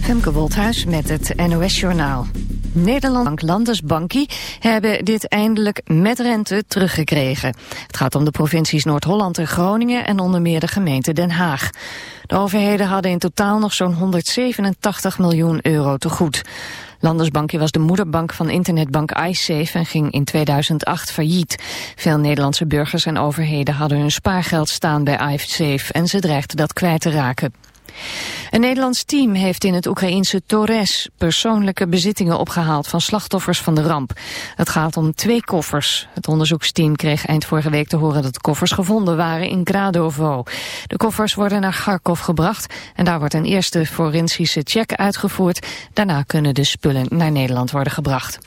Femke Wolthuis met het NOS Journaal. Nederland Landesbankie hebben dit eindelijk met rente teruggekregen. Het gaat om de provincies Noord-Holland en Groningen en onder meer de gemeente Den Haag. De overheden hadden in totaal nog zo'n 187 miljoen euro te goed. Landesbankie was de moederbank van internetbank iSafe en ging in 2008 failliet. Veel Nederlandse burgers en overheden hadden hun spaargeld staan bij iSafe en ze dreigden dat kwijt te raken. Een Nederlands team heeft in het Oekraïense Torres persoonlijke bezittingen opgehaald van slachtoffers van de ramp. Het gaat om twee koffers. Het onderzoeksteam kreeg eind vorige week te horen dat koffers gevonden waren in Gradovo. De koffers worden naar Kharkov gebracht en daar wordt een eerste forensische check uitgevoerd. Daarna kunnen de spullen naar Nederland worden gebracht.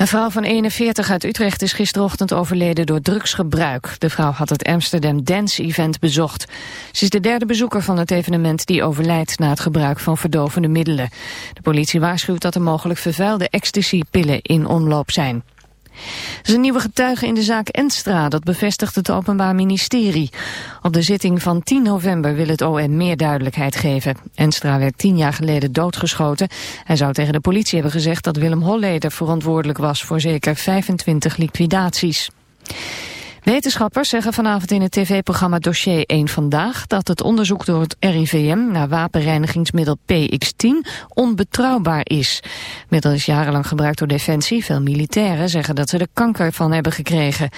Een vrouw van 41 uit Utrecht is gisterochtend overleden door drugsgebruik. De vrouw had het Amsterdam Dance Event bezocht. Ze is de derde bezoeker van het evenement die overlijdt na het gebruik van verdovende middelen. De politie waarschuwt dat er mogelijk vervuilde ecstasy-pillen in omloop zijn. Een nieuwe getuige in de zaak Enstra, dat bevestigt het Openbaar Ministerie. Op de zitting van 10 november wil het OM meer duidelijkheid geven. Enstra werd tien jaar geleden doodgeschoten. Hij zou tegen de politie hebben gezegd dat Willem Holleder verantwoordelijk was voor zeker 25 liquidaties. Wetenschappers zeggen vanavond in het tv-programma Dossier 1 Vandaag... dat het onderzoek door het RIVM naar wapenreinigingsmiddel PX10 onbetrouwbaar is. Middel is jarenlang gebruikt door Defensie. Veel militairen zeggen dat ze er kanker van hebben gekregen.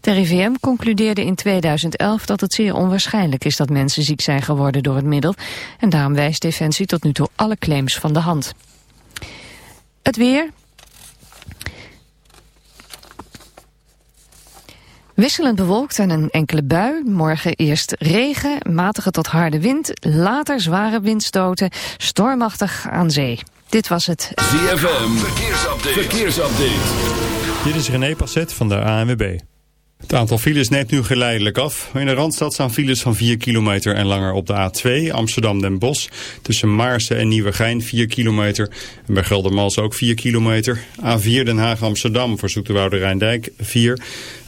Het RIVM concludeerde in 2011 dat het zeer onwaarschijnlijk is... dat mensen ziek zijn geworden door het middel. En daarom wijst Defensie tot nu toe alle claims van de hand. Het weer, Wisselend bewolkt en een enkele bui. Morgen eerst regen, matige tot harde wind. Later zware windstoten, stormachtig aan zee. Dit was het ZFM Verkeersupdate. Verkeersupdate. Dit is René Passet van de ANWB. Het aantal files neemt nu geleidelijk af. In de Randstad staan files van 4 kilometer en langer op de A2 Amsterdam-Den Bosch. Tussen Maarsen en Nieuwegein 4 kilometer. En bij Geldermals ook 4 kilometer. A4 Den Haag-Amsterdam voor Zoeterwoude Rijndijk 4.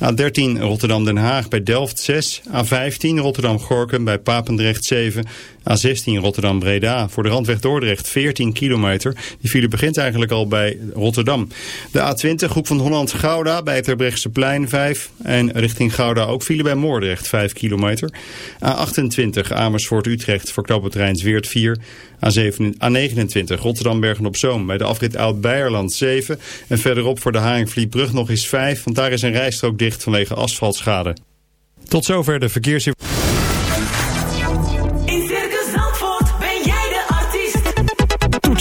A13 Rotterdam-Den Haag bij Delft 6. A15 Rotterdam-Gorkum bij Papendrecht 7. A16 Rotterdam-Breda voor de randweg Dordrecht 14 kilometer. Die file begint eigenlijk al bij Rotterdam. De A20 Hoek van Holland-Gouda bij het plein 5. En richting Gouda ook file bij Moordrecht 5 kilometer. A28 Amersfoort-Utrecht voor knooppunt Zweert 4. A29 Rotterdam-Bergen-op-Zoom bij de afrit Oud-Beierland 7. En verderop voor de Haringvlietbrug nog eens 5. Want daar is een rijstrook dicht vanwege asfaltschade. Tot zover de verkeersinformatie.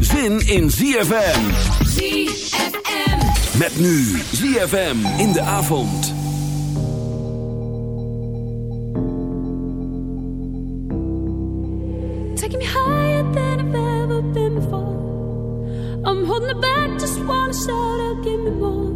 zin in ZFM. ZFM. Met nu ZFM in de avond. Taking me higher than I've ever been before. I'm holding it back, just wanna shout out, give me more.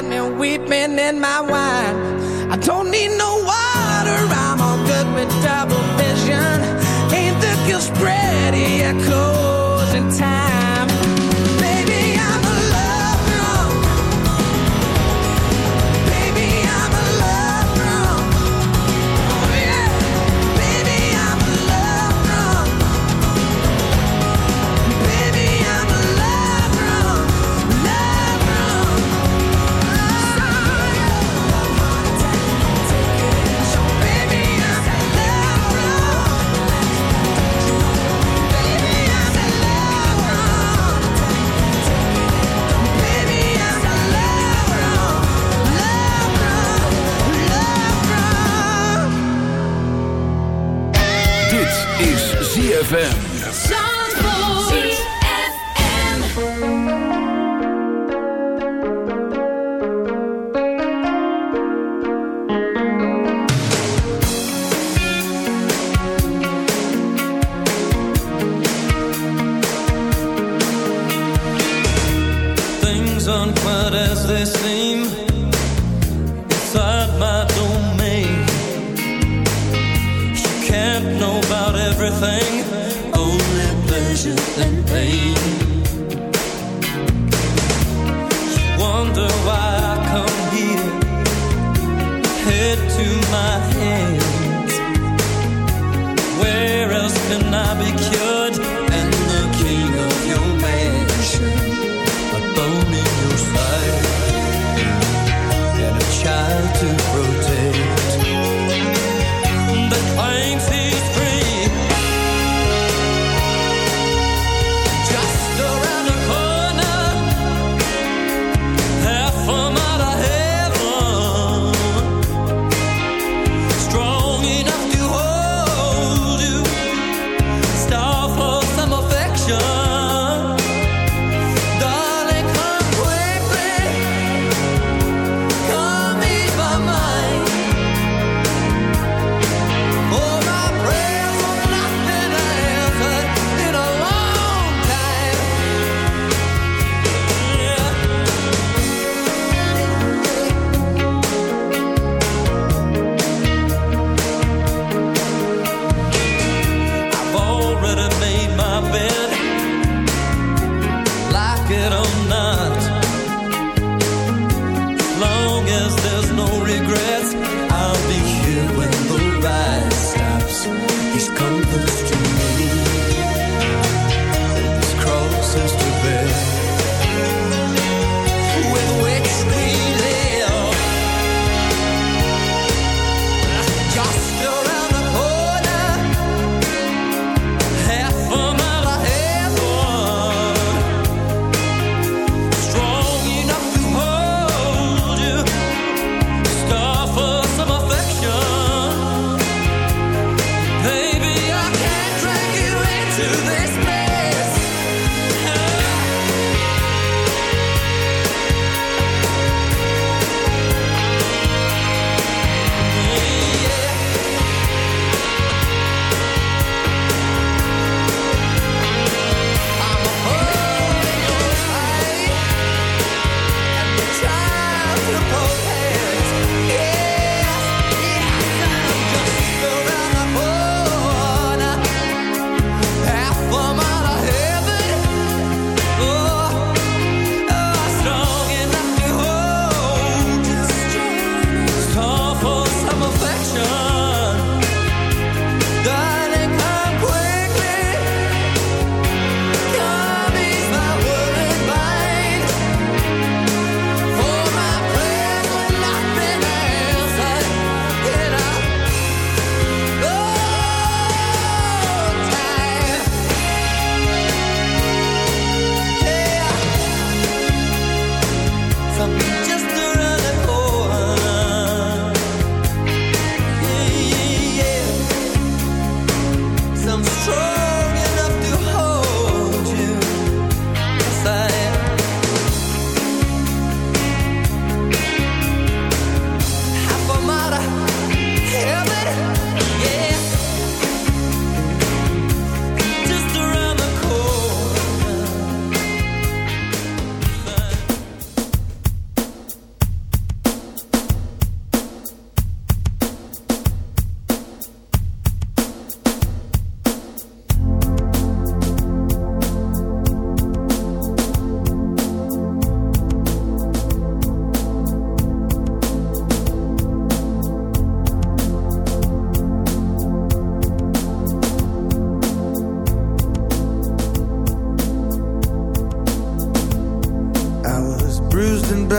got me weeping in my wine. I don't need no water, I'm all good with double vision. Ain't the guilt spread, it closing time. hands Where else can I be cured?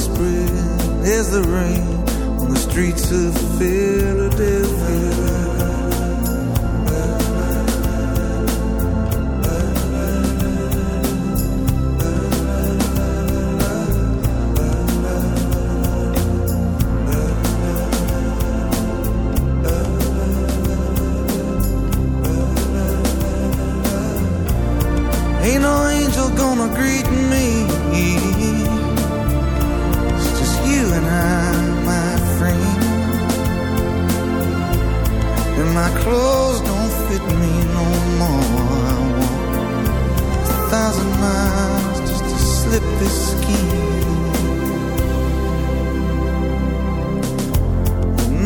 Whispering as the rain on the streets of Philadelphia.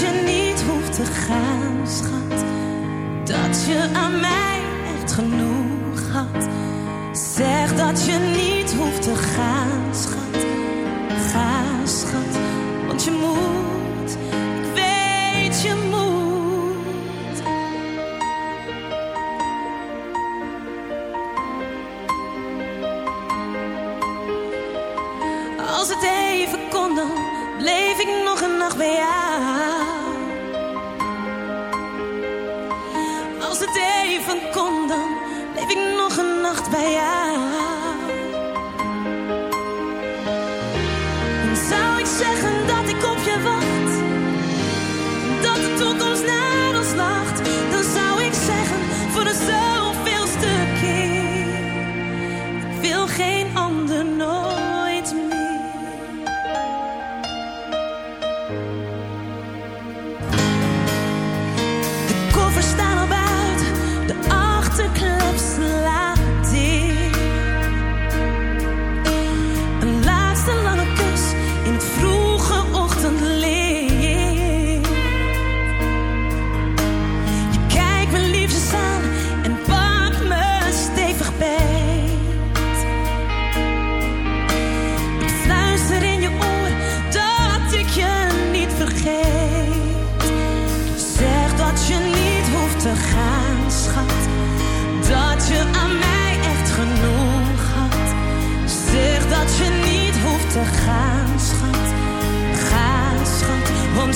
dat je niet hoeft te gaan, schat. Dat je aan mij echt genoeg had. Zeg dat je niet hoeft te gaan, schat. Ga.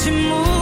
寂寞。